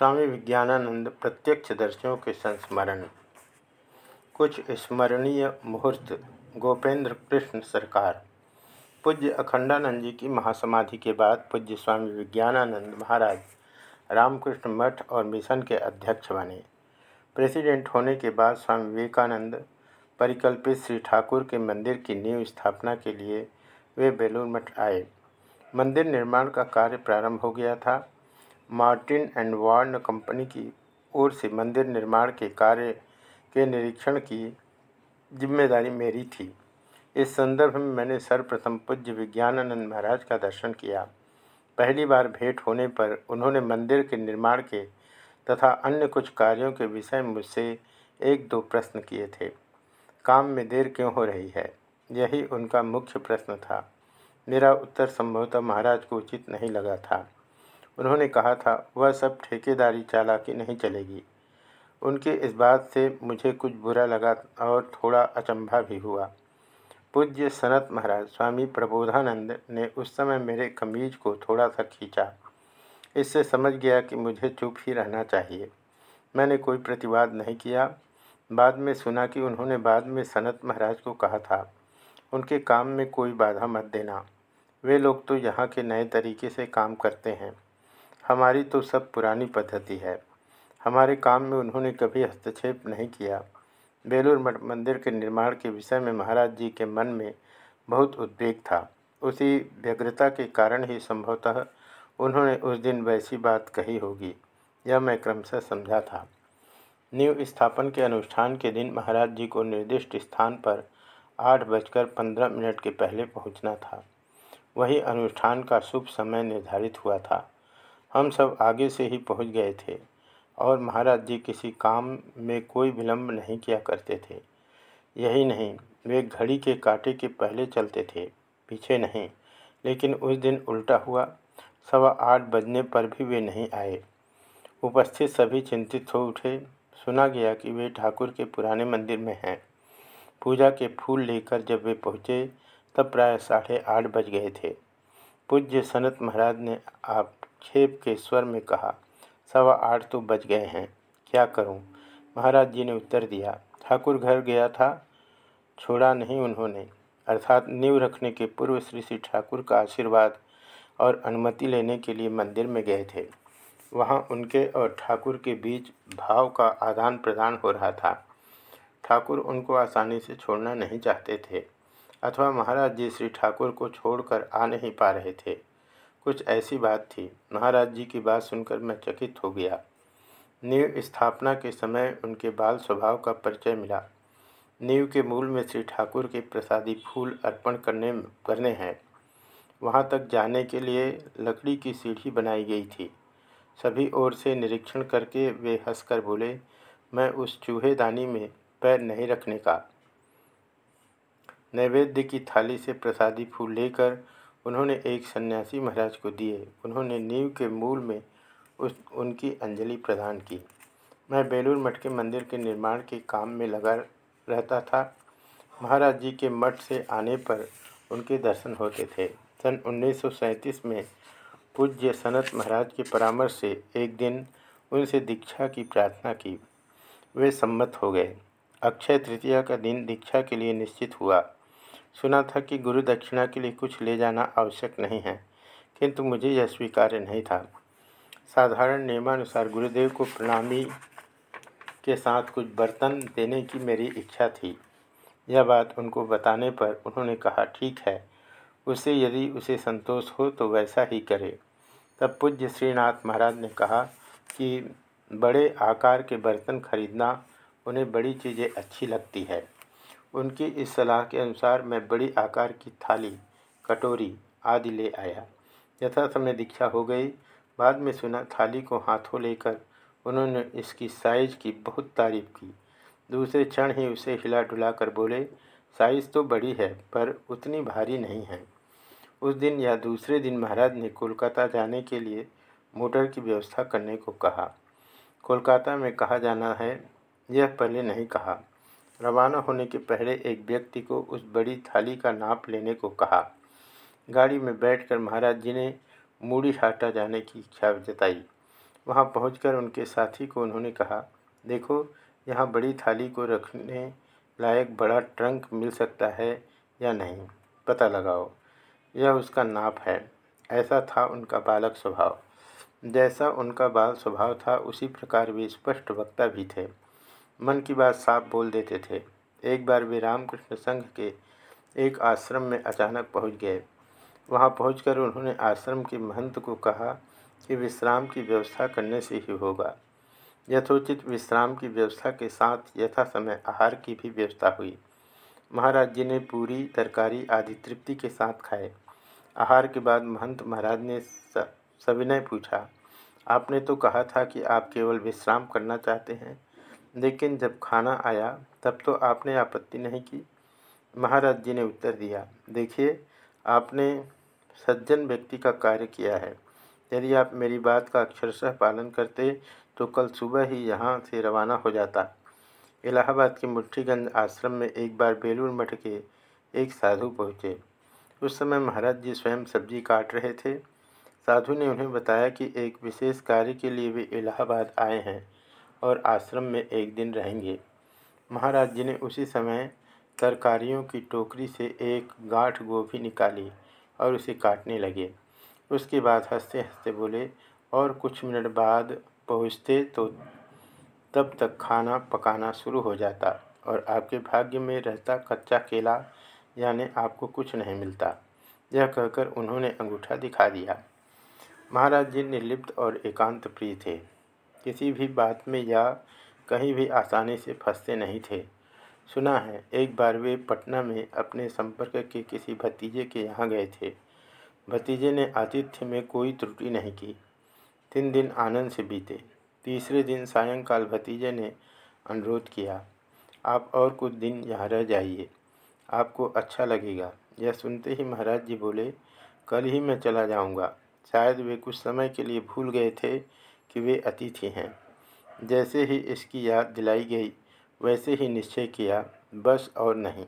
स्वामी विज्ञानानंद प्रत्यक्ष दर्शियों के संस्मरण। कुछ स्मरणीय मुहूर्त, गोपेंद्र कृष्ण सरकार। पूज्य अखंडानंद जी की महासमाधि के बाद पूज्य स्वामी विज्ञानानंद महाराज रामकृष्ण मठ और मिशन के अध्यक्ष बने। प्रेसिडेंट होने के बाद स्वामी विवेकानंद परिकल्पित श्री ठाकुर के मंदिर की नींव स्थापना के लिए वे बेलूर मठ आए। मंदिर निर्माण का कार्य प्रारंभ हो गया था। मार्टिन एंड वार्न कंपनी की ओर से मंदिर निर्माण के कार्य के निरीक्षण की ज़िम्मेदारी मेरी थी। इस संदर्भ में मैंने सर्वप्रथम पूज्य विज्ञानानंद महाराज का दर्शन किया। पहली बार भेंट होने पर उन्होंने मंदिर के निर्माण के तथा अन्य कुछ कार्यों के विषय मुझसे एक दो प्रश्न किए थे। काम में देर क्यों हो रही है? यही उनका मुख्य प्रश्न था। मेरा उत्तर संभवतः महाराज को उचित नहीं लगा था। उन्होंने कहा था, वह सब ठेकेदारी चालाकी नहीं चलेगी। उनके इस बात से मुझे कुछ बुरा लगा और थोड़ा अचंभा भी हुआ। पूज्य सनत महाराज, स्वामी प्रबोधानंद ने उस समय मेरे कमीज को थोड़ा सा खींचा। इससे समझ गया कि मुझे चुप ही रहना चाहिए। मैंने कोई प्रतिवाद नहीं किया। बाद में सुना कि उन्होंने बाद में सनत महाराज को कहा था, उनके काम में कोई बाधा मत देना। वे लोग तो यहाँ के नए तरीके से काम करते हैं। हमारी तो सब पुरानी पद्धति है। हमारे काम में उन्होंने कभी हस्तक्षेप नहीं किया। बेलूर मठ मंदिर के निर्माण के विषय में महाराज जी के मन में बहुत उद्वेग था। उसी व्यग्रता के कारण ही संभवतः उन्होंने उस दिन वैसी बात कही होगी। यह मैं क्रमशः समझा था। नींव स्थापन के अनुष्ठान के दिन महाराज जी को निर्दिष्ट स्थान पर आठ बजकर पंद्रह मिनट के पहले पहुँचना था। वही अनुष्ठान का शुभ समय निर्धारित हुआ था। हम सब आगे से ही पहुँच गए थे और महाराज जी किसी काम में कोई विलंब नहीं किया करते थे। यही नहीं, वे घड़ी के कांटे के पहले चलते थे, पीछे नहीं। लेकिन उस दिन उल्टा हुआ, सवा आठ बजने पर भी वे नहीं आए। उपस्थित सभी चिंतित हो उठे। सुना गया कि वे ठाकुर के पुराने मंदिर में हैं। पूजा के फूल लेकर जब वे पहुँचे, तब प्राय साढ़े आठ बज गए थे। पूज्य सनत महाराज ने आप खेप के स्वर में कहा, सवा आठ तो बज गए हैं, क्या करूँ? महाराज जी ने उत्तर दिया, ठाकुर घर गया था, छोड़ा नहीं उन्होंने, अर्थात नींव रखने के पूर्व श्री श्री ठाकुर का आशीर्वाद और अनुमति लेने के लिए मंदिर में गए थे। वहाँ उनके और ठाकुर के बीच भाव का आदान प्रदान हो रहा था। ठाकुर उनको आसानी से छोड़ना नहीं चाहते थे, अथवा महाराज जी श्री ठाकुर को छोड़कर आ नहीं पा रहे थे। कुछ ऐसी बात थी। महाराज जी की बात सुनकर मैं चकित हो गया। नींव स्थापना के समय उनके बाल स्वभाव का परिचय मिला। नींव के मूल में श्री ठाकुर के प्रसादी फूल अर्पण करने करने हैं। वहाँ तक जाने के लिए लकड़ी की सीढ़ी बनाई गई थी। सभी ओर से निरीक्षण करके वे हंसकर बोले, मैं उस चूहेदानी में पैर नहीं रखने का। नैवेद्य की थाली से प्रसादी फूल लेकर उन्होंने एक सन्यासी महाराज को दिए। उन्होंने नींव के मूल में उस, उनकी अंजलि प्रदान की। मैं बेलूर मठ के मंदिर के निर्माण के काम में लगा रहता था। महाराज जी के मठ से आने पर उनके दर्शन होते थे। सन 1937 में पूज्य सनत महाराज के परामर्श से एक दिन उनसे दीक्षा की प्रार्थना की। वे सम्मत हो गए। अक्षय तृतीया का दिन दीक्षा के लिए निश्चित हुआ। सुना था कि गुरु दक्षिणा के लिए कुछ ले जाना आवश्यक नहीं है, किंतु मुझे यह स्वीकार्य नहीं था। साधारण नियमानुसार गुरुदेव को प्रणामी के साथ कुछ बर्तन देने की मेरी इच्छा थी। यह बात उनको बताने पर उन्होंने कहा, ठीक है, उसे यदि उसे संतोष हो तो वैसा ही करे। तब पूज्य श्रीनाथ महाराज ने कहा कि बड़े आकार के बर्तन खरीदना उन्हें बड़ी चीज़ें अच्छी लगती है। उनकी इस सलाह के अनुसार मैं बड़ी आकार की थाली, कटोरी आदि ले आया। यथा समय दीक्षा हो गई। बाद में सुना, थाली को हाथों लेकर उन्होंने इसकी साइज़ की बहुत तारीफ़ की। दूसरे क्षण ही उसे हिला डुला कर बोले, साइज़ तो बड़ी है, पर उतनी भारी नहीं है। उस दिन या दूसरे दिन महाराज ने कोलकाता जाने के लिए मोटर की व्यवस्था करने को कहा। कोलकाता में कहा जाना है, यह पहले नहीं कहा। रवाना होने के पहले एक व्यक्ति को उस बड़ी थाली का नाप लेने को कहा। गाड़ी में बैठकर महाराज जी ने मूड़ी हाटा जाने की इच्छा जताई। वहाँ पहुंचकर उनके साथी को उन्होंने कहा, देखो, यहाँ बड़ी थाली को रखने लायक बड़ा ट्रंक मिल सकता है या नहीं? पता लगाओ, यह उसका नाप है। ऐसा था उनका बालक स्वभाव। जैसा उनका बाल स्वभाव था, उसी प्रकार वे स्पष्ट वक्ता भी थे। मन की बात साफ़ बोल देते थे। एक बार वे रामकृष्ण संघ के एक आश्रम में अचानक पहुँच गए। वहाँ पहुंचकर उन्होंने आश्रम के महंत को कहा कि विश्राम की व्यवस्था करने से ही होगा। यथोचित विश्राम की व्यवस्था के साथ यथा समय आहार की भी व्यवस्था हुई। महाराज जी ने पूरी तरकारी आदि तृप्ति के साथ खाए। आहार के बाद महंत महाराज ने सविनय पूछा, आपने तो कहा था कि आप केवल विश्राम करना चाहते हैं? लेकिन जब खाना आया, तब तो आपने आपत्ति नहीं की। महाराज जी ने उत्तर दिया, देखिए, आपने सज्जन व्यक्ति का कार्य किया है। यदि आप मेरी बात का अक्षरशः पालन करते तो कल सुबह ही यहाँ से रवाना हो जाता। इलाहाबाद के मुठ्ठीगंज आश्रम में एक बार बेलूर मठ के एक साधु पहुँचे। उस समय महाराज जी स्वयं सब्ज़ी काट रहे थे। साधु ने उन्हें बताया कि एक विशेष कार्य के लिए वे इलाहाबाद आए हैं। और आश्रम में एक दिन रहेंगे। महाराज जी ने उसी समय तरकारियों की टोकरी से एक गांठ गोभी निकाली और उसे काटने लगे। उसके बाद हँसते हँसते बोले, और कुछ मिनट बाद पहुँचते तो तब तक खाना पकाना शुरू हो जाता और आपके भाग्य में रहता कच्चा केला यानी आपको कुछ नहीं मिलता। यह कहकर उन्होंने अंगूठा दिखा दिया। महाराज जी निर्लिप्त और एकांत प्रिय थे। किसी भी बात में या कहीं भी आसानी से फंसते नहीं थे। सुना है, एक बार वे पटना में अपने संपर्क के किसी भतीजे के यहाँ गए थे। भतीजे ने आतिथ्य में कोई त्रुटि नहीं की। तीन दिन आनंद से बीते। तीसरे दिन सायंकाल भतीजे ने अनुरोध किया, आप और कुछ दिन यहाँ रह जाइए। आपको अच्छा लगेगा। यह सुनते ही महाराज जी बोले, कल ही मैं चला जाऊँगा। शायद वे कुछ समय के लिए भूल गए थे कि वे अतिथि हैं। जैसे ही इसकी याद दिलाई गई, वैसे ही निश्चय किया, बस और नहीं।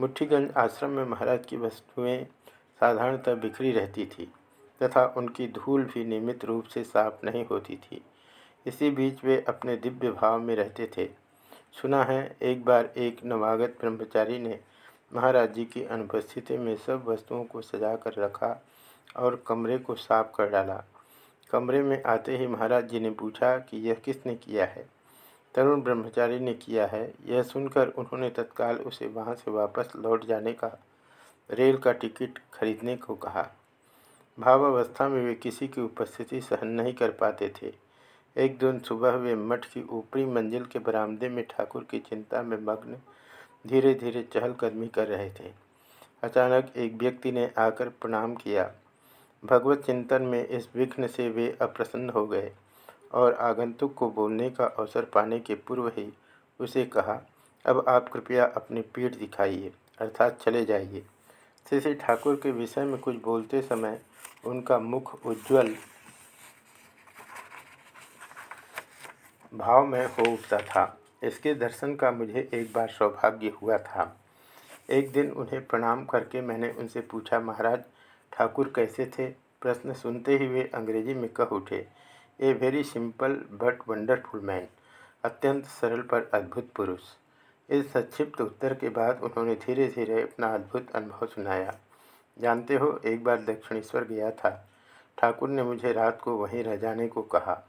मुठ्ठीगंज आश्रम में महाराज की वस्तुएँ साधारणतः बिखरी रहती थी, तथा उनकी धूल भी नियमित रूप से साफ़ नहीं होती थी। इसी बीच वे अपने दिव्य भाव में रहते थे। सुना है, एक बार एक नवागत ब्रह्मचारी ने महाराज जी की अनुपस्थिति में सब वस्तुओं को सजा कर रखा और कमरे को साफ़ कर डाला। कमरे में आते ही महाराज जी ने पूछा कि यह किसने किया है? तरुण ब्रह्मचारी ने किया है। यह सुनकर उन्होंने तत्काल उसे वहाँ से वापस लौट जाने का रेल का टिकट खरीदने को कहा। भावावस्था में वे किसी की उपस्थिति सहन नहीं कर पाते थे। एक दिन सुबह वे मठ की ऊपरी मंजिल के बरामदे में ठाकुर की चिंता में मग्न धीरे धीरे चहलकदमी कर रहे थे। अचानक एक व्यक्ति ने आकर प्रणाम किया। भगवत चिंतन में इस विघ्न से वे अप्रसन्न हो गए और आगंतुक को बोलने का अवसर पाने के पूर्व ही उसे कहा, अब आप कृपया अपनी पीठ दिखाइए, अर्थात चले जाइए। श्री ठाकुर के विषय में कुछ बोलते समय उनका मुख उज्जवल भाव में हो उठता था। इसके दर्शन का मुझे एक बार सौभाग्य हुआ था। एक दिन उन्हें प्रणाम करके मैंने उनसे पूछा, महाराज ठाकुर कैसे थे? प्रश्न सुनते ही वे अंग्रेज़ी में कह उठे, a very simple but wonderful man अत्यंत सरल पर अद्भुत पुरुष। इस संक्षिप्त उत्तर के बाद उन्होंने धीरे धीरे अपना अद्भुत अनुभव सुनाया। जानते हो, एक बार दक्षिणेश्वर गया था। ठाकुर ने मुझे रात को वहीं रह जाने को कहा।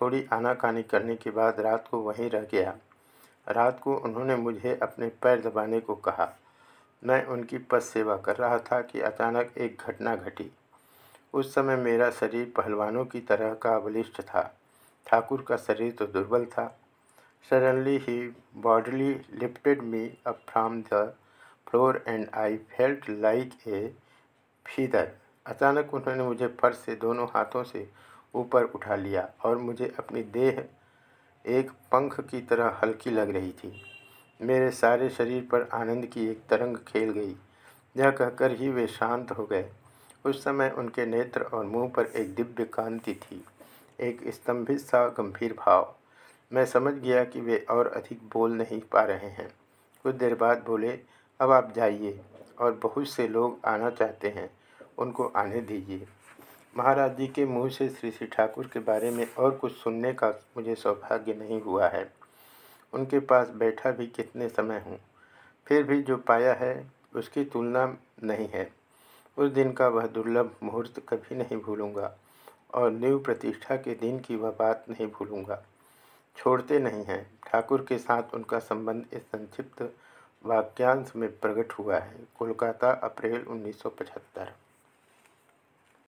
थोड़ी आनाकानी करने के बाद रात को वहीं रह गया। रात को उन्होंने मुझे अपने पैर दबाने को कहा। मैं उनकी पद सेवा कर रहा था कि अचानक एक घटना घटी। उस समय मेरा शरीर पहलवानों की तरह का बलिष्ठ था। ठाकुर का शरीर तो दुर्बल था। Suddenly he bodily lifted me up from the floor and I felt like a feather. अचानक उन्होंने मुझे फर्श से दोनों हाथों से ऊपर उठा लिया और मुझे अपनी देह एक पंख की तरह हल्की लग रही थी। मेरे सारे शरीर पर आनंद की एक तरंग खेल गई। यह कहकर ही वे शांत हो गए। उस समय उनके नेत्र और मुँह पर एक दिव्य कांति थी, एक स्तंभित सा गंभीर भाव। मैं समझ गया कि वे और अधिक बोल नहीं पा रहे हैं। कुछ देर बाद बोले, अब आप जाइए और बहुत से लोग आना चाहते हैं। उनको आने दीजिए। महाराज जी के मुँह से श्री श्री ठाकुर के बारे में और कुछ सुनने का मुझे सौभाग्य नहीं हुआ है। उनके पास बैठा भी कितने समय हूँ? फिर भी जो पाया है, उसकी तुलना नहीं है। उस दिन का वह दुर्लभ मुहूर्त कभी नहीं भूलूँगा और न्यू प्रतिष्ठा के दिन की वह बात नहीं भूलूँगा। छोड़ते नहीं हैं। ठाकुर के साथ उनका संबंध इस संक्षिप्त वाक्यांश में प्रकट हुआ है। कोलकाता, अप्रैल 1975